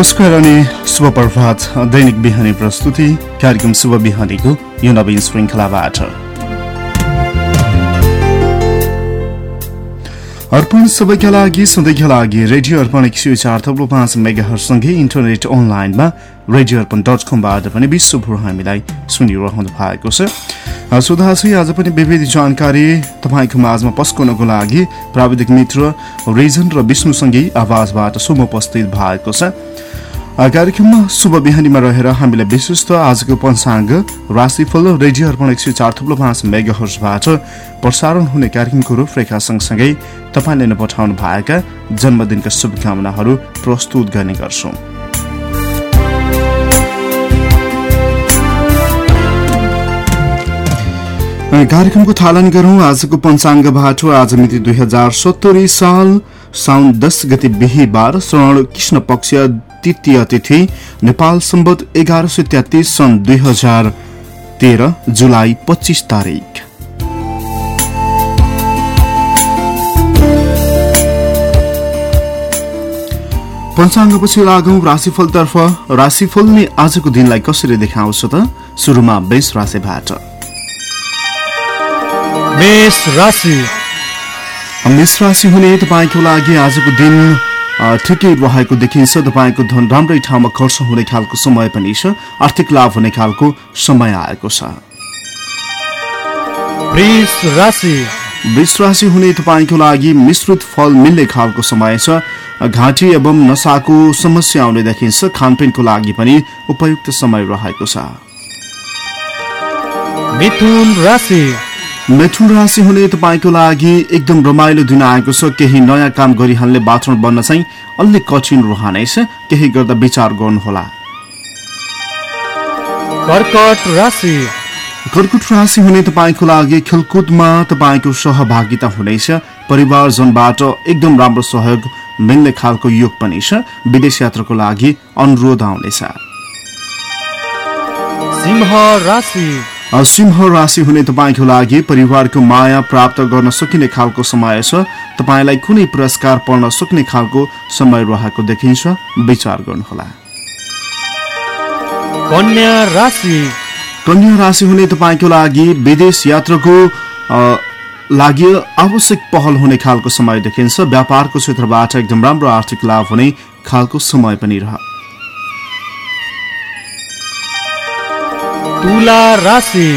नमस्कार अनि शुभ प्रभात दैनिक बिहानी प्रस्तुति कार्यक्रम शुभ बिहानीको यो नवीन श्रृङ्खलाबाट। अर्पण सबैका लागि सधैँका लागि रेडियो अर्पण एक सय चार थप्लो पाँच मेगाहरूसँगै इन्टरनेट अनलाइनमा रेडियो अर्पण डट कमबाट पनि विश्वभर हामीलाई सुनिरहनु भएको छ। सुधाजी आज पनि विविध जानकारी तपाईँको माझमा पस्कनको लागि प्राविधिक मित्र रिजन र विष्णुसँगै आवाजबाट शुभ उपस्थित भएको छ। कार्यक्रममा शुभ बिहानीमा रहेर हामीलाई विशेष त आजको पञ्चाङ्ग राशिफल रेडियो अर्पण एक सय चार थुप्रो पाँच मेगाहर्सबाट प्रसारण हुने कार्यक्रमको रूपरेखा सँगसँगै तपाईँले नै पठाउनु भएका जन्मदिनका शुभकामनाहरू प्रस्तुत गर्ने गर्छौँ। कार्यक्रमको थालन गरौँ। आजको पञ्चाङ्गबाट आज मिति दुई हजार सत्तरी साल साउन दस गति बिहिबार श्रवण कृष्ण पक्ष तृतीय तिथि नेपाल सम्बत एघार सय तेत्तिस सन् दुई हजार तेह्र जुलाई पच्चिस तारिक। पञ्चाङ्गपछि लागौं राशिफलतर्फ। राशिफलले आजको दिनलाई कसरी देखाउँछ त? सुरुमा बेस राशिबाट। मेष राशि। मेष राशि हुने तपाईँको लागि आजको दिन ठिकै रहेको देखिन्छ तपाईँको धन राम्रै ठाउँमा खर्च हुने खालको समय पनि छ आर्थिक लाभ हुने खालको समय आएको छ। वृष राशि हुने तपाईँको लागि मिश्रित फल मिल्ने खालको समय छ। घाँटी एवं नसाको समस्या आउने देखिन्छ खानपिनको लागि पनि उपयुक्त समय रहेको छ। मिथुन राशि हुने तपाईँको लागि एकदम रमाइलो दिन आएको छ। केही नयाँ काम गरिहाल्ने वातावरण बन्न चाहिँ अलि कठिन रहनेछ केही गर्दा विचार गर्नुहोला। कर्कट राशि। कर्कट राशि हुने तपाईँको लागि खेलकुदमा तपाईँको सहभागिता हुनेछ परिवारजनबाट एकदम राम्रो सहयोग मिल्ने खालको योग पनि छ। विदेश यात्राको लागि अनुरोध आउनेछ। सिंह राशि। सिंह राशि हुने तपाईँको लागि परिवारको माया प्राप्त गर्न सकिने खालको समय छ। तपाईँलाई कुनै पुरस्कार पढ्न सक्ने खालको समय रहेको देखिन्छ। विचार गर्नुहोला। कन्या राशि। कन्या राशि हुने तपाईँको लागि विदेश यात्राको लागि आवश्यक पहल हुने खालको समय देखिन्छ। व्यापारको क्षेत्रबाट एकदम राम्रो आर्थिक लाभ हुने खालको समय पनि रह तुला राशि।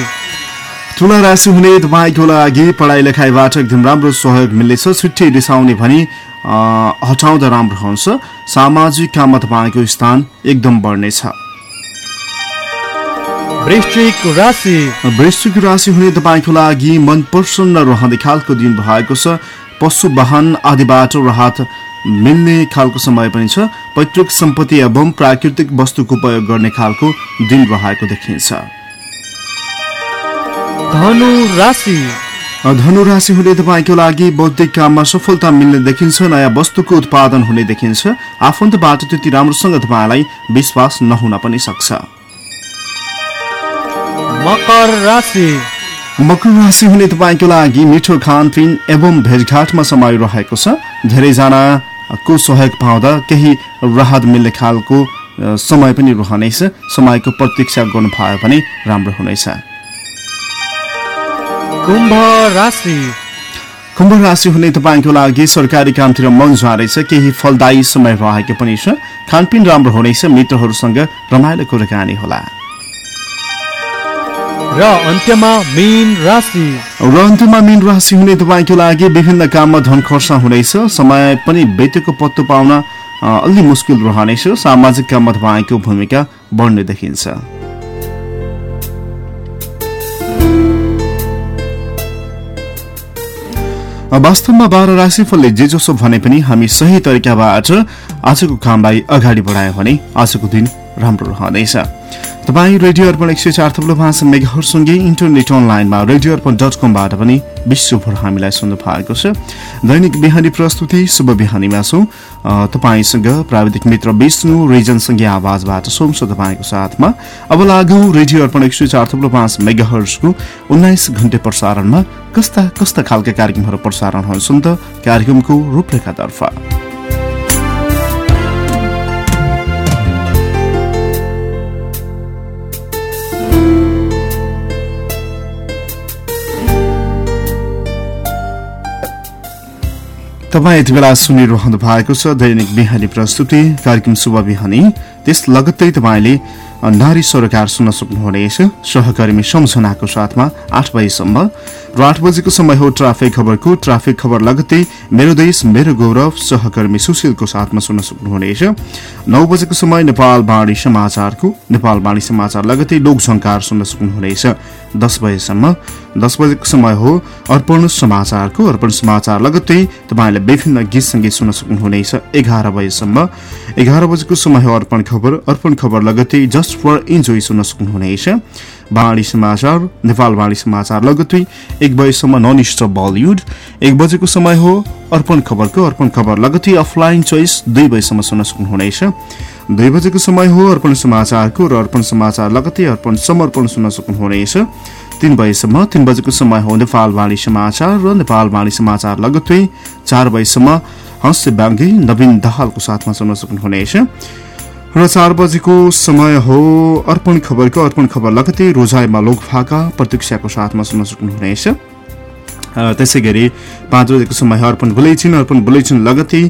तुला राशि हुने तपाईँको लागि पढाइ लेखाइबाट एकदम राम्रो सहयोग मिल्नेछ। छुट्टी रिसाउने भनी हटाउँदा राम्रो हुन्छ। सामाजिक काममा तपाईँको स्थान एकदम बढ्नेछ। वृश्चिक राशि। वृश्चिक राशि हुने तपाईँको लागि मन प्रसन्न रहने खालको दिन भएको छ। पशु वाहन आदिबाट राहत मिल्ने खालको समय पनि छ। पैतृक सम्पत्ति एवं प्राकृतिक वस्तुको उपयोग गर्ने खालको दिन रहेको देखिन्छ। धनु हुने तपाईँको लागि बौद्धिक काममा सफलता मिल्ने देखिन्छ नयाँ वस्तुको उत्पादन हुने देखिन्छ। आफन्तबाट त्यति राम्रोसँग तपाईँलाई विश्वास नहुन पनि सक्छ। मकर राशि। मकर राशि हुने तपाईँको लागि मिठो खानपिन एवं भेटघाटमा समय रहेको छ। धेरैजनाको सहयोग पाउँदा केही राहत मिल्ने खालको समय पनि रहनेछ। समयको प्रतीक्षा गर्नुभयो भने राम्रो हुनेछ। कुम्भ राशि। कुम्भ राशि हुने तपाईँको लागि सरकारी कामतिर मन जाँदैछ केही फलदायी समय रहेको पनि छ। खानपिन राम्रो हुनेछ मित्रहरूसँग रमाइलो कुराकानी होला। र अन्त्यमा मीन राशि। र अन्त्यमा मीन हुने तपाईँको लागि विभिन्न काममा धन खर्च हुनेछ समय पनि बेतेको पत्तो पाउन अलि मुस्किल रहनेछ। सामाजिक काममा तपाईँको भूमिका बढ्ने देखिन्छ। वास्तवमा बाह्र राशिफलले जे जसो भने पनि हामी सही तरिकाबाट आजको कामलाई अगाडि बढायो भने आजको दिन राम्रो रहनेछ। तपाईँ रेडियो अर्पण एक सय चार थप्लो पाँच मेगाहरूसँगै इन्टरनेट अनलाइनमा रेडियो अर्पण डट कमबाट पनि विश्वभर हामीलाई सुन्नु भएको छ। दैनिक बिहानी प्रस्तुति शुभ बिहानीमा छौँ। तपाईँसँग प्राविधिक मित्र विष्णु रिजनसँगै आवाजबाट सुन्छ तपाईँको साथमा। अब लागु रेडियो अर्पण एक सय चार थप्लो पाँच मेगाहर्सको उन्नाइस घन्टे प्रसारणमा। कस्ता कस्ता खालका कार्यक्रमहरू प्रसारण हुन्छन् त? कार्यक्रमको रूपरेखातर्फ। तपाईँ यति बेला सुनिरहनु भएको छ दैनिक बिहानी प्रस्तुति कार्यक्रम शुभ बिहानी। त्यस लगत्तै तपाईँले नारी सरोकार सुन्न सक्नुहुनेछ। सहकर्मी सम्झनाको साथमा आठ बजीसम्म। र आठ बजेको समय हो ट्राफिक खबरको। ट्राफिक खबर लगत्तै मेरो देश मेरो गौरव सहकर्मी सुशीलको साथमा सुन्न सक्नुहुनेछ। नौ बजेको समय नेपाल बाणी समाचारको। नेपाल बाणी समाचार लगत्तै लोकझङ्कार सुन्न सक्नुहुनेछ। दस बजेसम्म। दस बजेको समय हो अर्पण समाचारको। अर्पण समाचार लगत्तै तपाईँले विभिन्न गीत सङ्गीत सुन्न सक्नुहुनेछ। एघार बजेसम्म। एघार बजेको समय हो अर्पण खबर। अर्पण खबर लगत्तै जस्ट फर इन्जोय सुन्न सक्नुहुनेछ बाणी समाचार नेपाल बाणी समाचार लगत्तै एक बजेसम्म नन स्टप बलिउड एक बजेको समय हो अर्पण खबरको अर्पण खबर लगत्तै अफलाइन चोइस दुई बजीसम्म सुन्न सक्नुहुनेछ दुई बजेको समय हो अर्पण समाचारको र अर्पण समाचार लगत्तै अर्पण समर्पण सुन्न सक्नुहुनेछ तीन बजीसम्म तीन बजेको समय हो नेपाल वाणी समाचार र नेपाल वाणी समाचार लगत्तै चार बजीसम्म हस्य ब्याङ्गी नवीन दाहालको साथमा सुन्न सक्नुहुनेछ र चार बजेको समय हो। अर्पण खबरको अर्पण खबर लगतै रोजाइमा लोक फाका प्रतीक्षाको साथमा सुन्न सक्नुहुनेछ। त्यसै गरी पाँच बजेको समय अर्पण बुलेटिन। अर्पण बुलेटिन लगतै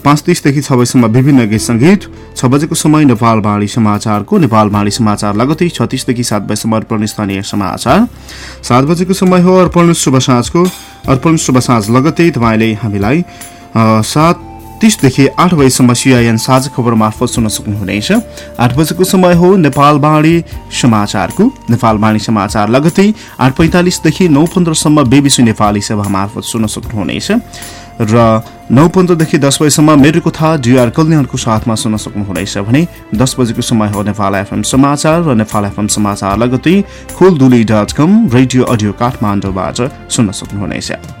पाँच तिसदेखि छ बजीसम्म विभिन्न गीत सङ्गीत छ बजेको समय नेपाल बाणी समाचारको। नेपाल बाणी समाचार लगतै छत्तिसदेखि सात बजीसम्म अर्पण स्थानीय समाचार। सात बजेको समय हो अर्पण शुभ साँझको। अर्पण शुभ साँझ लगतै तपाईँले हामीलाई सात तिसदेखि आठ बजीसम्म सिआइएन साझ खबर मार्फत सुन्न सक्नुहुनेछ। आठ बजेको समय हो नेपाल बाणी समाचारको। नेपाल बाणी समाचार लगतै आठ पैँतालिसदेखि नौ पन्ध्रसम्म बेबिसी नेपाली सेवा मार्फत सुन्न सक्नुहुनेछ। र नौ पन्ध्रदेखि दस बजीसम्म मेरो कथा डिआर कल्याणको साथमा सुन्न सक्नुहुनेछ भने दस बजेको समय हो नेपाल एफएम समाचार र नेपाल एफएम समाचार लगतै Khulduli dot com radio audio काठमाडौँबाट सुन्न सक्नुहुनेछ।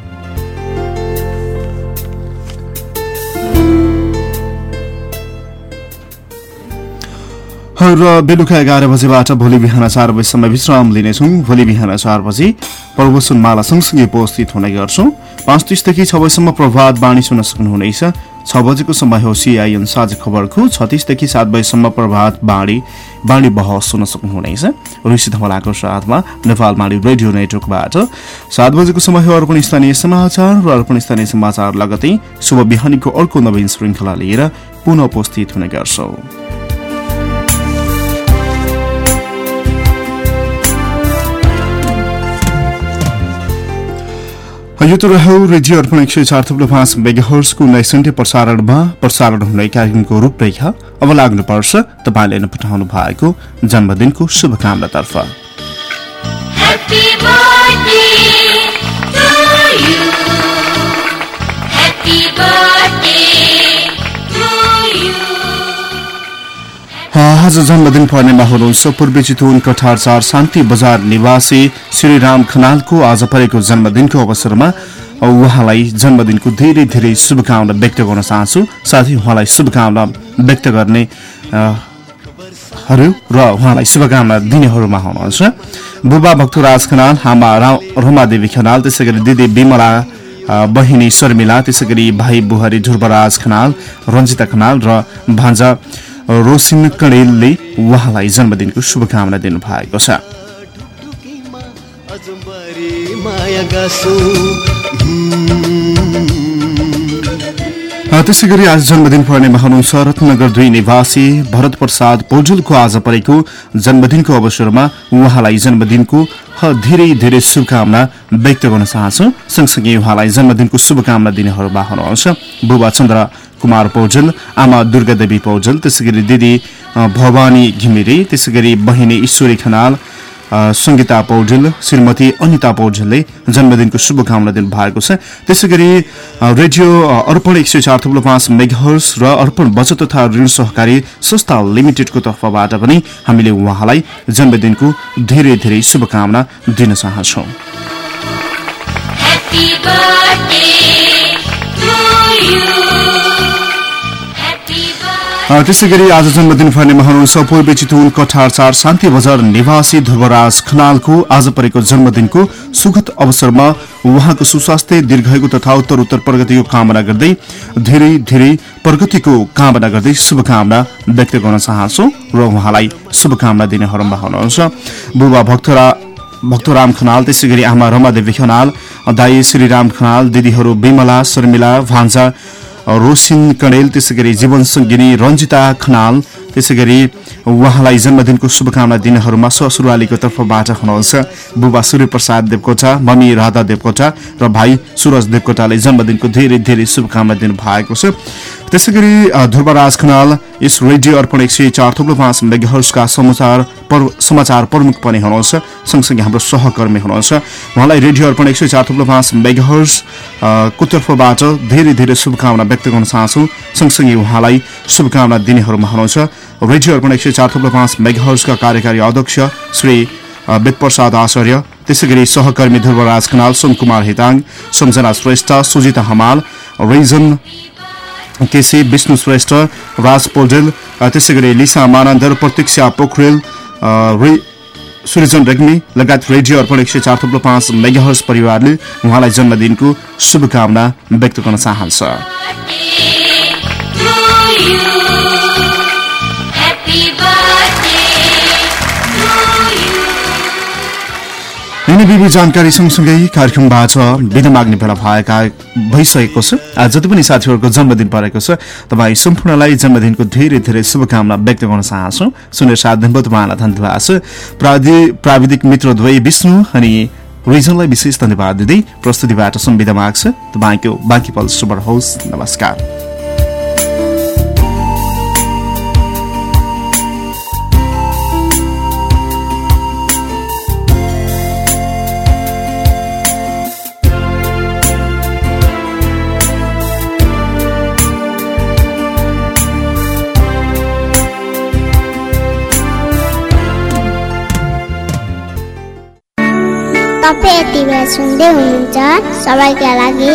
र बेलुका एघार बजेबाट भोलि बिहान चार बजीसम्म विश्राम लिनेछौँ। भोलि बिहान चार बजी प्रवचन माला सँगसँगै उपस्थित हुने गर्छौँ। पाँच तिसदेखि छ बजीसम्म प्रभात बाणी सुन्न सक्नुहुनेछ। छ बजेको समय हो सिआइएन साझ खबरको। छत्तिसदेखि सात बजीसम्म प्रभात बाणी बाणी बहस सुन्न सक्नुहुनेछ। ऋषि धमलाको साथमा नेपाल बाणी रेडियो नेटवर्कबाट सात बजेको समय हो अर्पण स्थानीय समाचार र अर्पण स्थानीय समाचार लगतै शुभ बिहानीको अर्को नवीन श्रृङ्खला लिएर पुनः उपस्थित हुने गर्छौँ। यो त रह्यो रेडियो अर्पण एक सय चार थुप्रो पाँच मेगाहर्सको उन्नाइस प्रसारणमा प्रसारण हुने कार्यक्रमको रूपरेखा अब लाग्नुपर्छ। तपाईँले पठाउनु भएको जन्मदिनको शुभकामनातर्फ। आज जन्मदिन पर्नेमा हुनुहुन्छ पूर्वी चितवन कठार चार शान्ति बजार निवासी श्रीराम खनालको आज परेको जन्मदिनको अवसरमा उहाँलाई जन्मदिनको धेरै धेरै शुभकामना व्यक्त गर्न चाहन्छु। साथै उहाँलाई शुभकामना व्यक्त गर्ने र उहाँलाई शुभकामना दिनेहरूमा हुनुहुन्छ। बुबा भक्तराज खनाल आमा रमादेवी खनाल त्यसै गरी दिदी विमला बहिनी शर्मिला त्यसै गरी भाइ बुहारी ध्रुवराज खनाल रञ्जिता खनाल र भान्जा रोसिन कणेलले उहाँलाई जन्मदिनको शुभकामना दिनुभएको छ। त्यसै गरी आज जन्मदिन पर्नेमा हुनुहुन्छ रत्नगर दुई निवासी भरत प्रसाद पौजुलको आज परेको जन्मदिनको अवसरमा उहाँलाई जन्मदिनको धेरै धेरै शुभकामना व्यक्त गर्न चाहन्छु। सँगसँगै उहाँलाई जन्मदिनको शुभकामना दिनेहरूमा हुनुहुन्छ बुबा चन्द्र कुमार पौजल आमा दुर्गादेवी पौजल त्यसै गरी दिदी भवानी घिमिरे त्यसै गरी बहिनी ईश्वरी खनाल सङ्गीता पौडेल श्रीमती अनिता पौडेलले जन्मदिनको शुभकामना दिनुभएको छ त्यसै गरी रेडियो अर्पण एक सय चार थुप्रो पाँच मेघर्स र अर्पण बचत तथा ऋण सहकारी संस्था लिमिटेडको तर्फबाट पनि हामीले उहाँलाई जन्मदिनको धेरै धेरै शुभकामना दिन चाहन्छौँ you. त्यसै गरी आज जन्मदिन पर्नेमा हुनुहुन्छ पूर्वी चितवन कठार चार शान्ति बजार निवासी ध्रुवराज खनालको आज परेको जन्मदिनको सुखद अवसरमा उहाँको सुस्वास्थ्य दीर्घायुको तथा उत्तर उत्तर प्रगतिको कामना गर्दै धेरै धेरै प्रगतिको कामना गर्दै शुभकामना व्यक्त गर्न चाहन्छु र उहाँलाई शुभकामना दिनेहरूमा हुनुहुन्छ। बुबा भक्तरा भक्तराम खनाल त्यसै गरी आमा रमादेवी खनाल दाई श्रीराम खनाल दिदीहरू विमला शर्मिला भान्जा रोसिन कणेल त्यसै गरी जीवन सङ्गिनी रञ्जिता खनाल त्यसै गरी उहाँलाई जन्मदिनको शुभकामना दिनेहरूमा ससुरालीको तर्फबाट हुनुहुन्छ बुबा सूर्यप्रसाद देवकोटा मम्मी राधा देवकोटा र भाइ सुरज देवकोटाले जन्मदिनको धेरै धेरै शुभकामना दिनु भएको छ। त्यसै गरी ध्रुवराज खनाल यस रेडियो अर्पण एक सय चार थुप्रो पाँच मेगाहर्सका समाचार समाचार प्रमुख पनि हुनुहुन्छ। सँगसँगै हाम्रो सहकर्मी हुनुहुन्छ। उहाँलाई रेडियो अर्पण एक सय चार थुप्रो पाँच मेगाहर्स अ, को तर्फबाट धेरै धेरै शुभकामना व्यक्त गर्न चाहन्छु। सँगसँगै उहाँलाई शुभकामना दिनेहरूमा हुनुहुन्छ। रेडियो अर्पण एक सय चार थुप्रो पाँच मेगाहर्सका कार्यकारी अध्यक्ष श्री वेदप्रसाद आचार्य त्यसै गरी सहकर्मी ध्रुवराज खनाल सोमकुमार हिताङ सम्झना श्रेष्ठ सुजिता हमाल रिजन केसी विष्णु श्रेष्ठ राज पौडेल त्यसै गरी लिसा मानन्दर प्रतीक्षा पोखरेल सृजन रेग्मी लगायत रेडियो अर्पण एक सय चार थुप्रो पाँच मेगाहर्स परिवारले उहाँलाई जन्मदिनको शुभकामना व्यक्त गर्न चाहन्छ। यिनी विवि जानकारी सँगसँगै कार्यक्रमबाट विधा माग्ने बेला भएका भइसकेको छ। जति पनि साथीहरूको जन्मदिन परेको छ। तपाईँ सम्पूर्णलाई जन्मदिनको धेरै धेरै शुभकामना व्यक्त गर्न चाहन्छु। सुनेर साथ दिनुभयो तपाईँलाई धन्यवाद छ। प्रावि प्राविधिक मित्र द्वै विष्णु अनि रिजनलाई विशेष धन्यवाद दिँदै प्रस्तुतिबाट संविधा माग्छ। तपाईँको बाँकी पल शुभ होस् नमस्कार। सुन्दै हुनुहुन्छ सबैका लागि